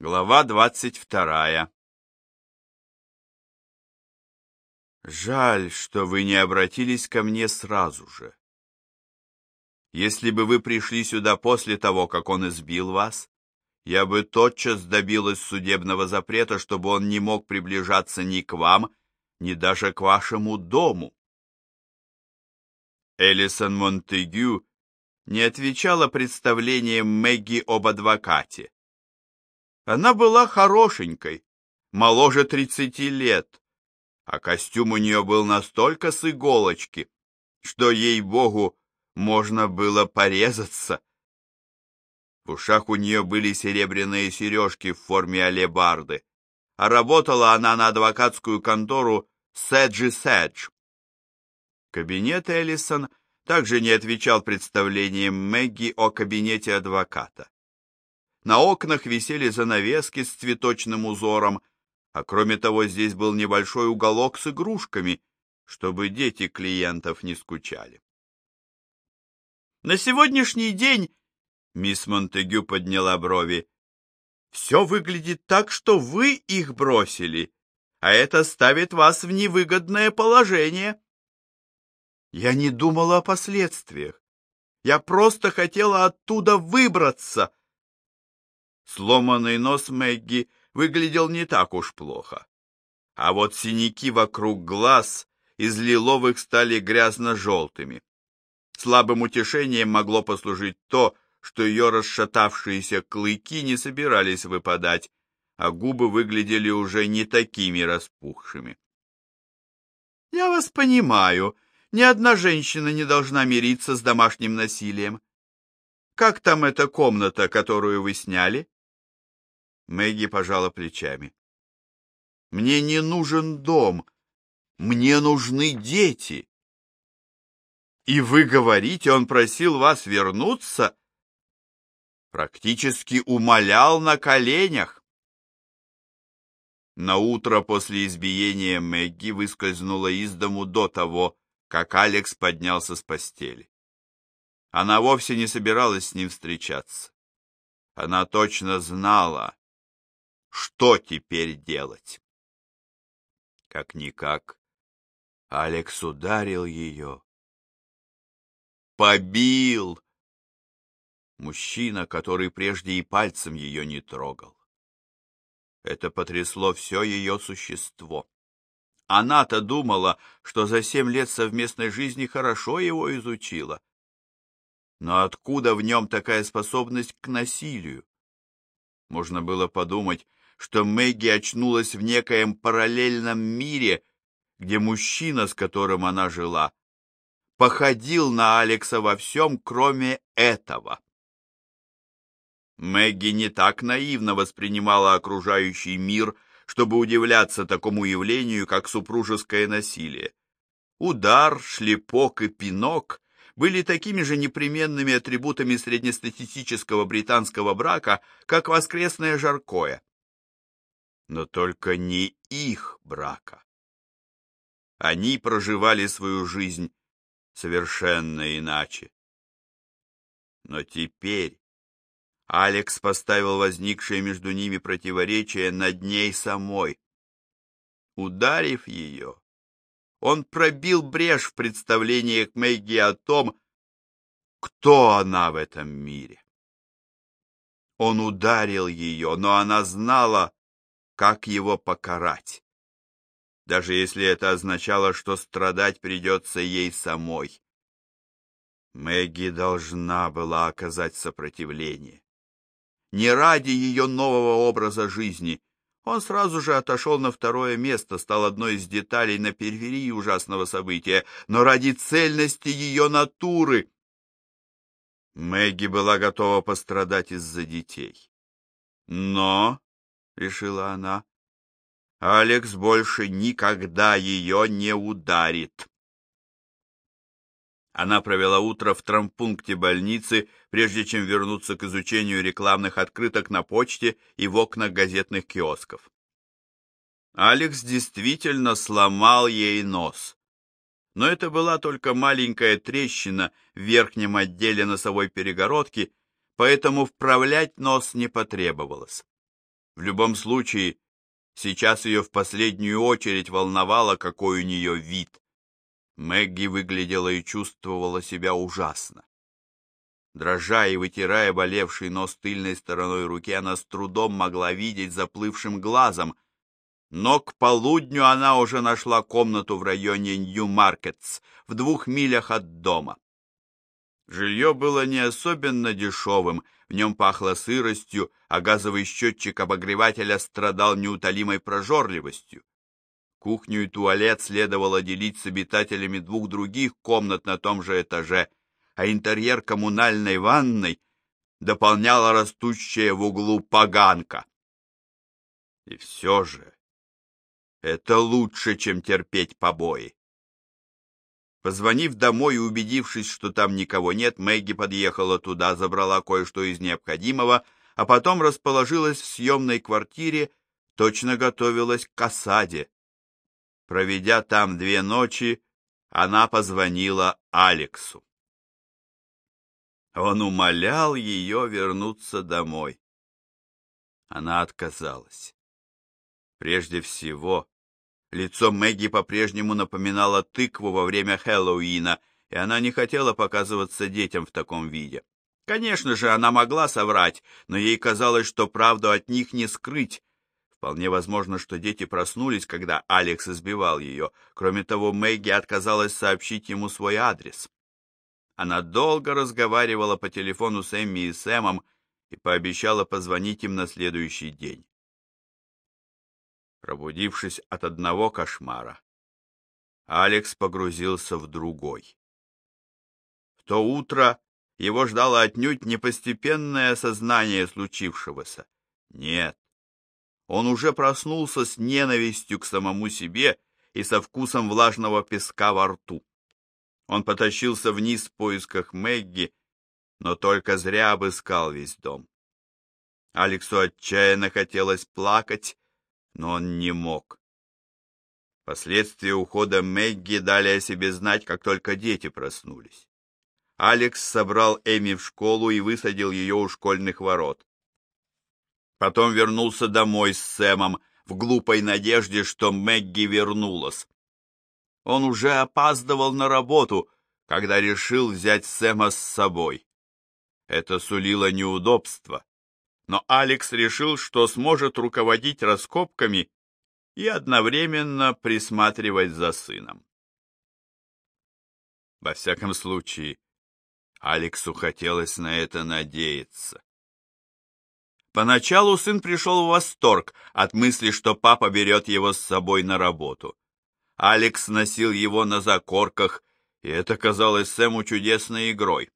Глава двадцать вторая Жаль, что вы не обратились ко мне сразу же. Если бы вы пришли сюда после того, как он избил вас, я бы тотчас добилась судебного запрета, чтобы он не мог приближаться ни к вам, ни даже к вашему дому. Элисон Монтегю не отвечала представлениям Мэгги об адвокате. Она была хорошенькой, моложе тридцати лет, а костюм у нее был настолько с иголочки, что, ей-богу, можно было порезаться. В ушах у нее были серебряные сережки в форме алебарды, а работала она на адвокатскую контору Сэджи Сэдж. Кабинет Эллисон также не отвечал представлениям Мэгги о кабинете адвоката. На окнах висели занавески с цветочным узором, а кроме того здесь был небольшой уголок с игрушками, чтобы дети клиентов не скучали. На сегодняшний день, мисс Монтегю подняла брови, все выглядит так, что вы их бросили, а это ставит вас в невыгодное положение. Я не думала о последствиях. Я просто хотела оттуда выбраться. Сломанный нос Мэгги выглядел не так уж плохо. А вот синяки вокруг глаз из лиловых стали грязно-желтыми. Слабым утешением могло послужить то, что ее расшатавшиеся клыки не собирались выпадать, а губы выглядели уже не такими распухшими. «Я вас понимаю. Ни одна женщина не должна мириться с домашним насилием. Как там эта комната, которую вы сняли?» Мэгги пожала плечами. «Мне не нужен дом. Мне нужны дети». «И вы говорите, он просил вас вернуться?» Практически умолял на коленях. На утро после избиения Мэгги выскользнула из дому до того, как Алекс поднялся с постели. Она вовсе не собиралась с ним встречаться. Она точно знала, что теперь делать? Как-никак, Алекс ударил ее. Побил! Мужчина, который прежде и пальцем ее не трогал. Это потрясло все ее существо. Она-то думала, что за семь лет совместной жизни хорошо его изучила. Но откуда в нем такая способность к насилию? Можно было подумать, что Мэгги очнулась в некоем параллельном мире, где мужчина, с которым она жила, походил на Алекса во всем, кроме этого. Мэгги не так наивно воспринимала окружающий мир, чтобы удивляться такому явлению, как супружеское насилие. Удар, шлепок и пинок были такими же непременными атрибутами среднестатистического британского брака, как воскресное жаркое но только не их брака. Они проживали свою жизнь совершенно иначе. Но теперь Алекс поставил возникшее между ними противоречие над ней самой. Ударив ее, он пробил брешь в представлениях Мэгги о том, кто она в этом мире. Он ударил ее, но она знала, как его покарать. Даже если это означало, что страдать придется ей самой. Мэгги должна была оказать сопротивление. Не ради ее нового образа жизни. Он сразу же отошел на второе место, стал одной из деталей на периферии ужасного события, но ради цельности ее натуры. Мэгги была готова пострадать из-за детей. Но решила она. Алекс больше никогда ее не ударит. Она провела утро в травмпункте больницы, прежде чем вернуться к изучению рекламных открыток на почте и в окнах газетных киосков. Алекс действительно сломал ей нос. Но это была только маленькая трещина в верхнем отделе носовой перегородки, поэтому вправлять нос не потребовалось. В любом случае, сейчас ее в последнюю очередь волновало, какой у нее вид. Мэгги выглядела и чувствовала себя ужасно. Дрожа и вытирая болевший нос тыльной стороной руки, она с трудом могла видеть заплывшим глазом, но к полудню она уже нашла комнату в районе Нью-Маркетс, в двух милях от дома. Жилье было не особенно дешевым, в нем пахло сыростью, а газовый счетчик обогревателя страдал неутолимой прожорливостью. Кухню и туалет следовало делить с обитателями двух других комнат на том же этаже, а интерьер коммунальной ванной дополняла растущая в углу поганка. И все же это лучше, чем терпеть побои. Позвонив домой и убедившись, что там никого нет, Мэгги подъехала туда, забрала кое-что из необходимого, а потом расположилась в съемной квартире, точно готовилась к осаде. Проведя там две ночи, она позвонила Алексу. Он умолял ее вернуться домой. Она отказалась. Прежде всего, лицо Мэгги по-прежнему напоминало тыкву во время Хэллоуина, и она не хотела показываться детям в таком виде. Конечно же, она могла соврать, но ей казалось, что правду от них не скрыть. Вполне возможно, что дети проснулись, когда Алекс избивал ее. Кроме того, Мэгги отказалась сообщить ему свой адрес. Она долго разговаривала по телефону с Эмми и Сэмом и пообещала позвонить им на следующий день. Пробудившись от одного кошмара, Алекс погрузился в другой. В то утро его ждало отнюдь не постепенное осознание случившегося. Нет, он уже проснулся с ненавистью к самому себе и со вкусом влажного песка во рту. Он потащился вниз в поисках Мэгги, но только зря обыскал весь дом. Алексу отчаянно хотелось плакать, но он не мог. Последствия ухода Мэгги дали о себе знать, как только дети проснулись. Алекс собрал Эми в школу и высадил ее у школьных ворот. Потом вернулся домой с Сэмом в глупой надежде, что Мэгги вернулась. Он уже опаздывал на работу, когда решил взять Сэма с собой. Это сулило неудобство но Алекс решил, что сможет руководить раскопками и одновременно присматривать за сыном. Во всяком случае, Алексу хотелось на это надеяться. Поначалу сын пришел в восторг от мысли, что папа берет его с собой на работу. Алекс носил его на закорках, и это казалось Сэму чудесной игрой.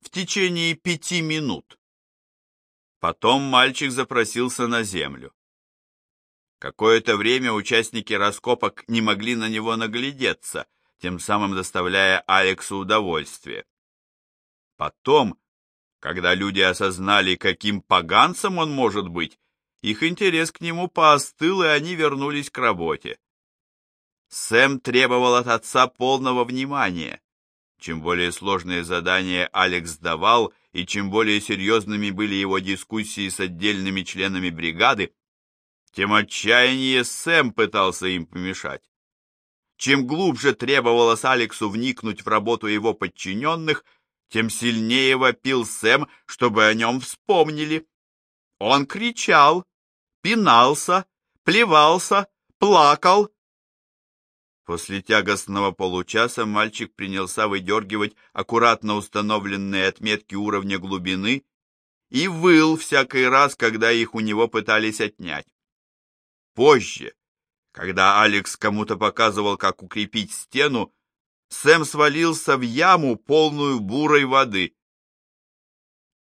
В течение пяти минут Потом мальчик запросился на землю. Какое-то время участники раскопок не могли на него наглядеться, тем самым доставляя Алексу удовольствие. Потом, когда люди осознали, каким поганцем он может быть, их интерес к нему поостыл, и они вернулись к работе. Сэм требовал от отца полного внимания. Чем более сложные задания Алекс давал, и чем более серьезными были его дискуссии с отдельными членами бригады, тем отчаяннее Сэм пытался им помешать. Чем глубже требовалось Алексу вникнуть в работу его подчиненных, тем сильнее вопил Сэм, чтобы о нем вспомнили. Он кричал, пинался, плевался, плакал, После тягостного получаса мальчик принялся выдергивать аккуратно установленные отметки уровня глубины и выл всякий раз, когда их у него пытались отнять. Позже, когда Алекс кому-то показывал, как укрепить стену, Сэм свалился в яму, полную бурой воды.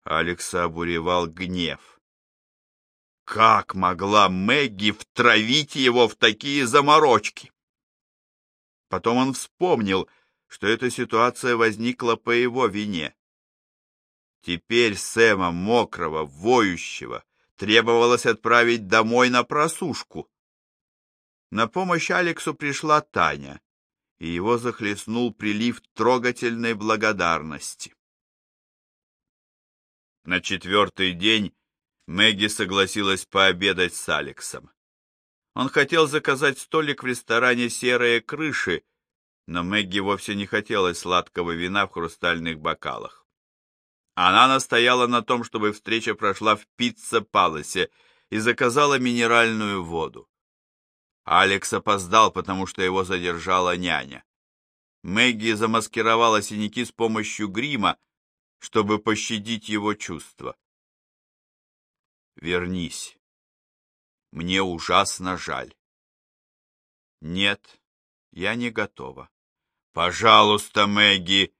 Алекса обуревал гнев. Как могла Мэгги втравить его в такие заморочки? Потом он вспомнил, что эта ситуация возникла по его вине. Теперь Сэма, мокрого, воющего, требовалось отправить домой на просушку. На помощь Алексу пришла Таня, и его захлестнул прилив трогательной благодарности. На четвертый день Мэгги согласилась пообедать с Алексом. Он хотел заказать столик в ресторане «Серые крыши», но Мэгги вовсе не хотелось сладкого вина в хрустальных бокалах. Она настояла на том, чтобы встреча прошла в пицца-паласе и заказала минеральную воду. Алекс опоздал, потому что его задержала няня. Мэгги замаскировала синяки с помощью грима, чтобы пощадить его чувства. «Вернись. Мне ужасно жаль». «Нет, я не готова». «Пожалуйста, Мэгги!»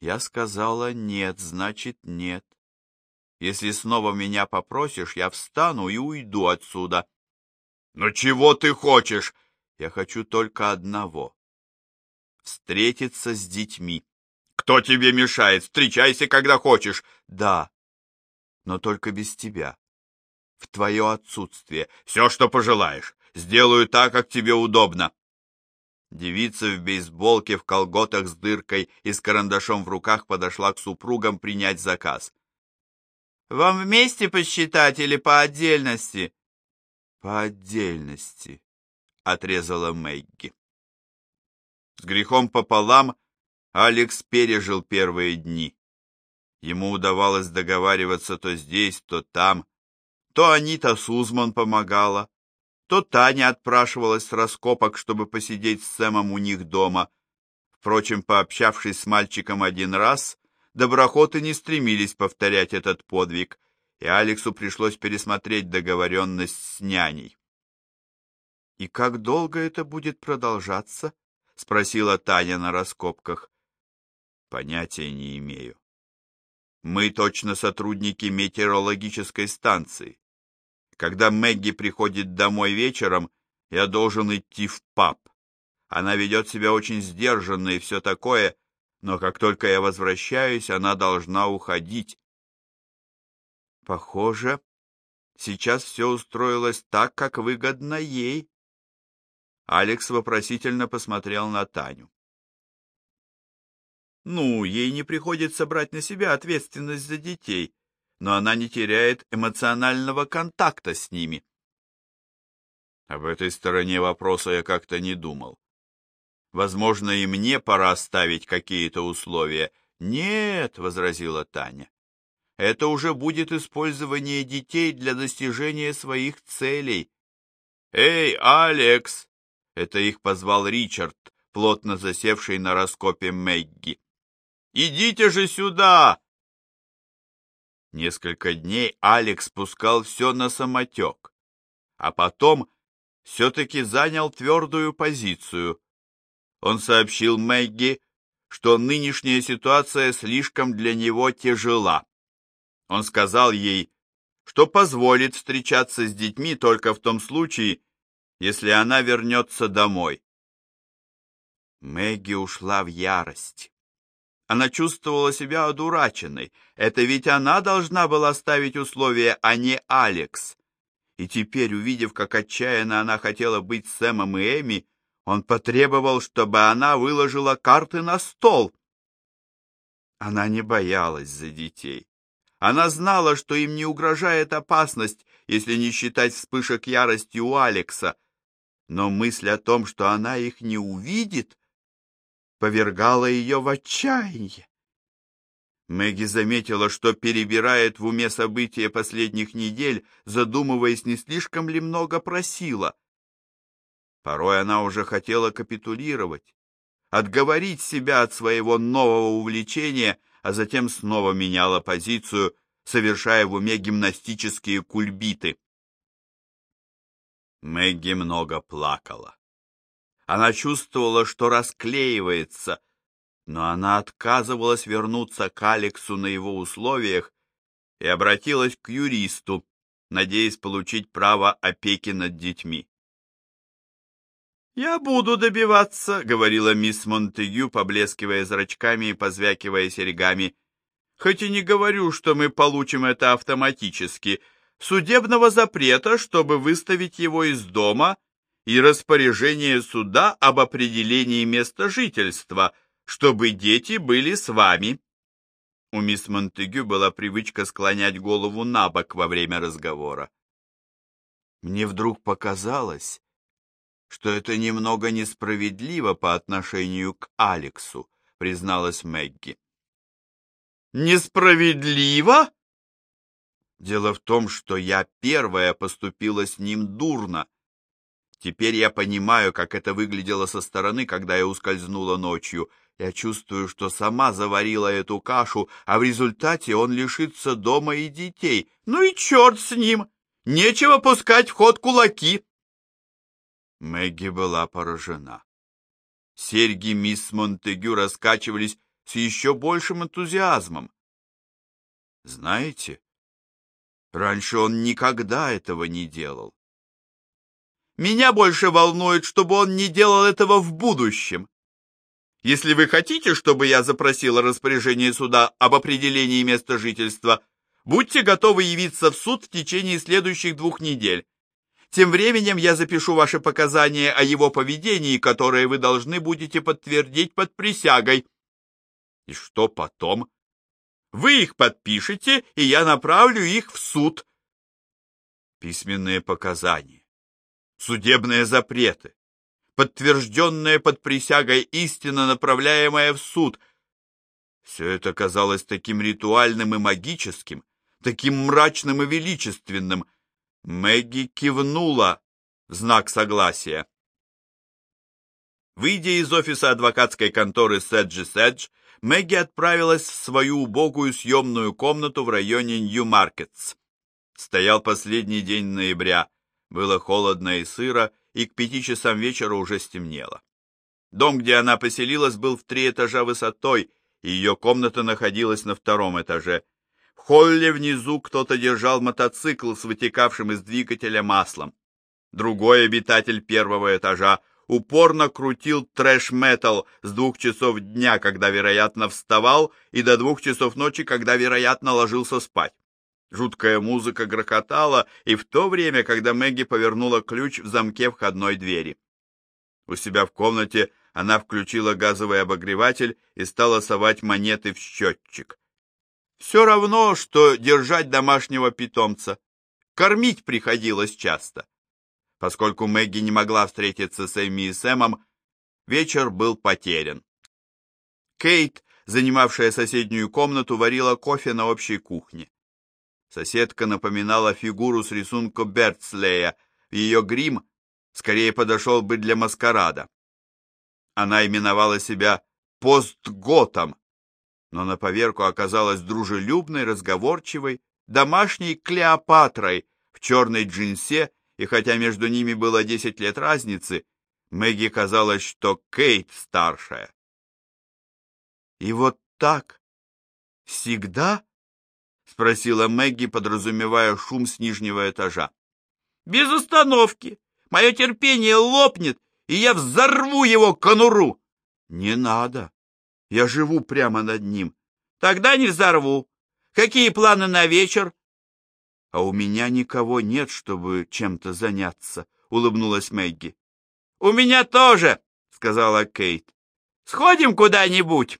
Я сказала «нет», значит «нет». Если снова меня попросишь, я встану и уйду отсюда. Но чего ты хочешь? Я хочу только одного. Встретиться с детьми. Кто тебе мешает? Встречайся, когда хочешь. Да, но только без тебя. В твое отсутствие. Все, что пожелаешь. Сделаю так, как тебе удобно. Девица в бейсболке, в колготах с дыркой и с карандашом в руках подошла к супругам принять заказ. «Вам вместе посчитать или по отдельности?» «По отдельности», — отрезала Мэгги. С грехом пополам Алекс пережил первые дни. Ему удавалось договариваться то здесь, то там. То Анита Сузман помогала, то Таня отпрашивалась с раскопок, чтобы посидеть с Сэмом у них дома. Впрочем, пообщавшись с мальчиком один раз, доброхоты не стремились повторять этот подвиг, и Алексу пришлось пересмотреть договоренность с няней. «И как долго это будет продолжаться?» — спросила Таня на раскопках. «Понятия не имею. Мы точно сотрудники метеорологической станции. Когда Мэгги приходит домой вечером, я должен идти в паб. Она ведет себя очень сдержанно и все такое, но как только я возвращаюсь, она должна уходить. Похоже, сейчас все устроилось так, как выгодно ей. Алекс вопросительно посмотрел на Таню. Ну, ей не приходится брать на себя ответственность за детей, но она не теряет эмоционального контакта с ними. Об этой стороне вопроса я как-то не думал. Возможно, и мне пора ставить какие-то условия. Нет, возразила Таня. Это уже будет использование детей для достижения своих целей. Эй, Алекс! Это их позвал Ричард, плотно засевший на раскопе Мэгги. Идите же сюда! Несколько дней Алекс пускал все на самотек, а потом все-таки занял твердую позицию. Он сообщил Мэгги, что нынешняя ситуация слишком для него тяжела. Он сказал ей, что позволит встречаться с детьми только в том случае, если она вернется домой. Мэгги ушла в ярость. Она чувствовала себя одураченной. Это ведь она должна была ставить условия, а не Алекс. И теперь, увидев, как отчаянно она хотела быть с Сэмом и Эми, он потребовал, чтобы она выложила карты на стол. Она не боялась за детей. Она знала, что им не угрожает опасность, если не считать вспышек ярости у Алекса. Но мысль о том, что она их не увидит, повергало ее в отчаяние. Мэгги заметила, что перебирает в уме события последних недель, задумываясь, не слишком ли много просила. Порой она уже хотела капитулировать, отговорить себя от своего нового увлечения, а затем снова меняла позицию, совершая в уме гимнастические кульбиты. Мэгги много плакала. Она чувствовала, что расклеивается, но она отказывалась вернуться к Алексу на его условиях и обратилась к юристу, надеясь получить право опеки над детьми. «Я буду добиваться», — говорила мисс Монтегю, поблескивая зрачками и позвякивая серьгами. «Хоть и не говорю, что мы получим это автоматически, судебного запрета, чтобы выставить его из дома и распоряжение суда об определении места жительства, чтобы дети были с вами. У мисс Монтегю была привычка склонять голову на бок во время разговора. Мне вдруг показалось, что это немного несправедливо по отношению к Алексу, призналась Мэгги. Несправедливо? Дело в том, что я первая поступила с ним дурно. Теперь я понимаю, как это выглядело со стороны, когда я ускользнула ночью. Я чувствую, что сама заварила эту кашу, а в результате он лишится дома и детей. Ну и черт с ним! Нечего пускать в ход кулаки!» Мэгги была поражена. Серьги мисс Монтегю раскачивались с еще большим энтузиазмом. Знаете, раньше он никогда этого не делал. Меня больше волнует, чтобы он не делал этого в будущем. Если вы хотите, чтобы я запросила распоряжение суда об определении места жительства, будьте готовы явиться в суд в течение следующих двух недель. Тем временем я запишу ваши показания о его поведении, которые вы должны будете подтвердить под присягой. И что потом? Вы их подпишете, и я направлю их в суд. Письменные показания, судебные запреты, подтвержденная под присягой истина, направляемая в суд. Все это казалось таким ритуальным и магическим, таким мрачным и величественным. Мэгги кивнула в знак согласия. Выйдя из офиса адвокатской конторы Седжи Седж, Мэгги отправилась в свою убогую съемную комнату в районе Нью-Маркетс. Стоял последний день ноября, было холодно и сыро, и к пяти часам вечера уже стемнело. Дом, где она поселилась, был в три этажа высотой, и ее комната находилась на втором этаже. В холле внизу кто-то держал мотоцикл с вытекавшим из двигателя маслом. Другой обитатель первого этажа упорно крутил трэш-метал с двух часов дня, когда, вероятно, вставал, и до двух часов ночи, когда, вероятно, ложился спать. Жуткая музыка грохотала, и в то время, когда Мэгги повернула ключ в замке входной двери. У себя в комнате она включила газовый обогреватель и стала совать монеты в счетчик. Все равно, что держать домашнего питомца. Кормить приходилось часто. Поскольку Мэгги не могла встретиться с Эми и Сэмом, вечер был потерян. Кейт, занимавшая соседнюю комнату, варила кофе на общей кухне. Соседка напоминала фигуру с рисунка Бертслея. Ее грим скорее подошел бы для маскарада. Она именовала себя постготом, но на поверку оказалась дружелюбной, разговорчивой, домашней Клеопатрой в черной джинсе и хотя между ними было десять лет разницы, Мэгги казалось, что Кейт старшая. «И вот так? Всегда?» — спросила Мэгги, подразумевая шум с нижнего этажа. «Без остановки! Мое терпение лопнет, и я взорву его конуру!» «Не надо! Я живу прямо над ним!» «Тогда не взорву! Какие планы на вечер?» «А у меня никого нет, чтобы чем-то заняться», — улыбнулась Мэгги. «У меня тоже», — сказала Кейт. «Сходим куда-нибудь?»